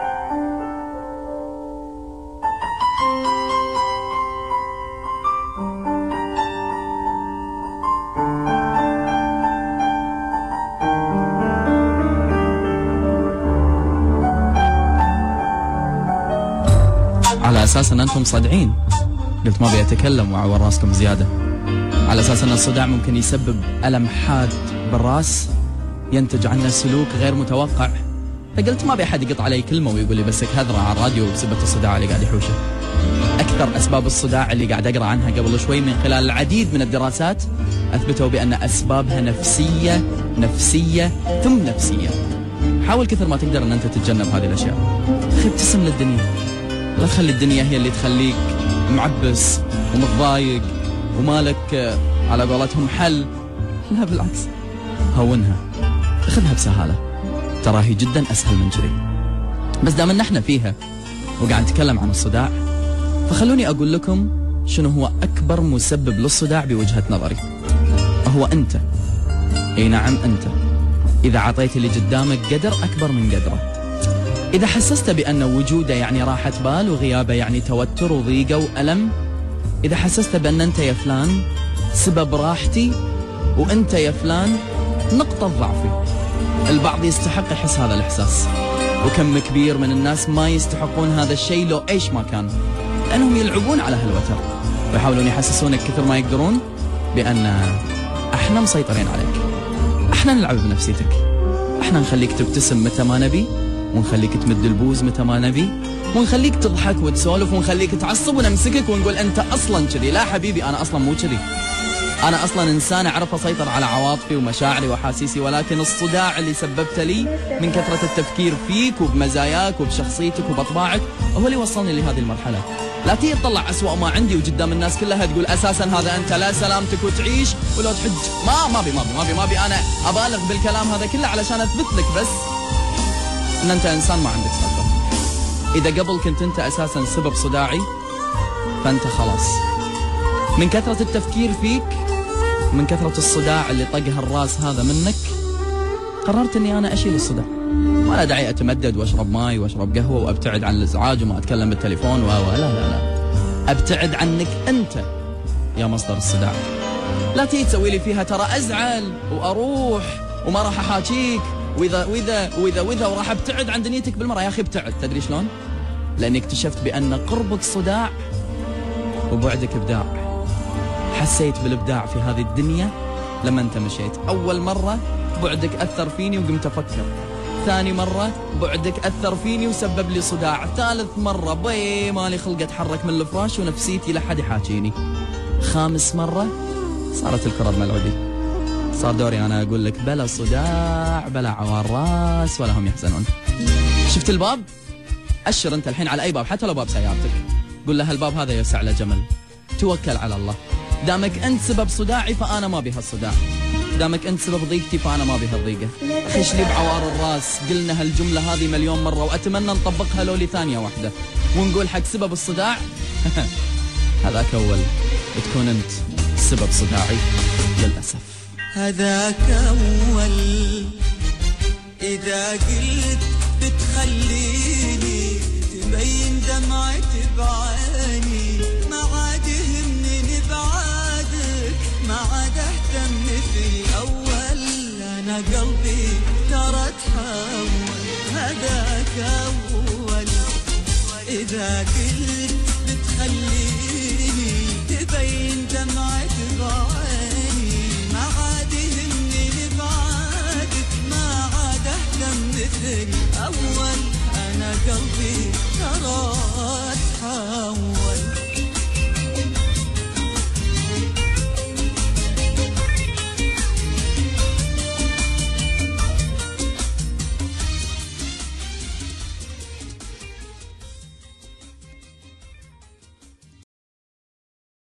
على أساس أن أنتم صادعين. قلت ما أبي أتكلم وأعور راسكم زيادة. على أساس أن الصداع ممكن يسبب ألم حاد بالراس ينتج عنه سلوك غير متوقع. فقلت ما ابي احد يقط علي كلمة ويقول لي بسك هذره على الراديو بسبه الصداع اللي قاعد يحوشه. أكثر أسباب الصداع اللي قاعد أقرأ عنها قبل شوي من خلال العديد من الدراسات أثبتوا بأن أسبابها نفسية نفسية ثم نفسية. حاول كثر ما تقدر إن أنت تتجنب هذه الأشياء. أخي ابتسم للدنيا. لا تخلي الدنيا هي اللي تخليك معبس ومتضايق ومالك آه، على قولتهم حل. لا بالعكس. هونها. خذها بسهالة. ترى هي جدا أسهل من كذي بس دام إن إحنا فيها وقاعد نتكلم عن الصداع فخلوني أقول لكم شنو هو أكبر مسبب للصداع بوجهة نظري. هو أنت. إي نعم أنت. إذا عطيت اللي قدامك قدر أكبر من قدره. إذا حسست بأن وجوده يعني راحة بال وغيابه يعني توتر وضيقة وألم إذا حسست بأن أنت يا فلان سبب راحتي وأنت يا فلان نقطة ضعفي. البعض يستحق يحس هذا الإحساس. وكم كبير من الناس ما يستحقون هذا الشيء لو إيش ما كان. لأنهم يلعبون على هالوتر. ويحاولون يحسسونك كثر ما يقدرون بأن أحنا مسيطرين عليك. أحنا نلعب بنفسيتك. أحنا نخليك تبتسم متى ما نبي ونخليك تمد البوز متى ما نبي ونخليك تضحك وتسولف ونخليك تعصب ونمسكك ونقول أنت أصلا كذي. لا حبيبي أنا أصلا مو كذي. أنا أصلا إنسان أعرف أسيطر على عواطفي ومشاعري وأحاسيسي ولكن الصداع اللي سببته لي من كثرة التفكير فيك وبمزاياك وبشخصيتك وبطباعك هو اللي وصلني لهذه المرحلة. لا تيجي تطلع أسوأ ما عندي وقدام الناس كلها تقول أساسا هذا أنت لا سلامتك وتعيش ولو تحج. ما ما بي ما بي ما بي ما بي. أنا أبالغ بالكلام هذا كله علشان أثبت لك بس إن أنت إنسان ما عندك سالفة. إذا قبل كنت أنت أساسا سبب صداعي فأنت خلاص. من كثرة التفكير فيك من كثرة الصداع اللي طقها الراس هذا منك قررت إني أنا أشيل الصداع. ولا داعي أتمدد وأشرب ماي وأشرب قهوة وأبتعد عن الإزعاج وما أتكلم بالتليفون و لا لا لا. أبتعد عنك أنت يا مصدر الصداع. لا تيجي تسوي لي فيها ترى أزعل وأروح وما راح أحاكيك. واذا واذا واذا وإذا وراح أبتعد عن دنيتك بالمرة يا أخي ابتعد. تدري شلون؟ لأني اكتشفت بأن قربك صداع وبعدك إبداع. حسيت بالإبداع في هذه الدنيا لما انت مشيت. أول مرة بعدك أثر فيني وقمت أفكر. ثاني مرة بعدك أثر فيني وسبب لي صداع. ثالث مرة بي مالي خلق أتحرك من الفراش ونفسيتي لحد يحاكيني. خامس مرة صارت الكرة بملعبي. صار دوري أنا أقول لك بلا صداع بلا عوار راس ولا هم يحزنون. شفت الباب؟ أشر أنت الحين على أي باب حتى لو باب سيارتك. قول له الباب هذا يسع له جمل. توكل على الله. دامك أنت سبب صداعي فأنا ما بها الصداع. دامك انت سبب ضيقتي فانا ما بها الضيقة. خش لي بعوار الراس. قلنا هالجملة هذه مليون مرة واتمنى نطبقها لو لثانية واحدة. ونقول حق سبب الصداع هذاك أول. تكون أنت سبب صداعي للأسف. هذاك أول. إذا قلت بتخليني تبين دمعتي بعيني. ما عاد اهتم في الأول. أنا قلبي ترى تحول هذاك أول. إذا قلت بتخليني تبين دمعتي بعيني ما عاد يهمني بعادك ما عاد أهتم مثل اول أنا قلبي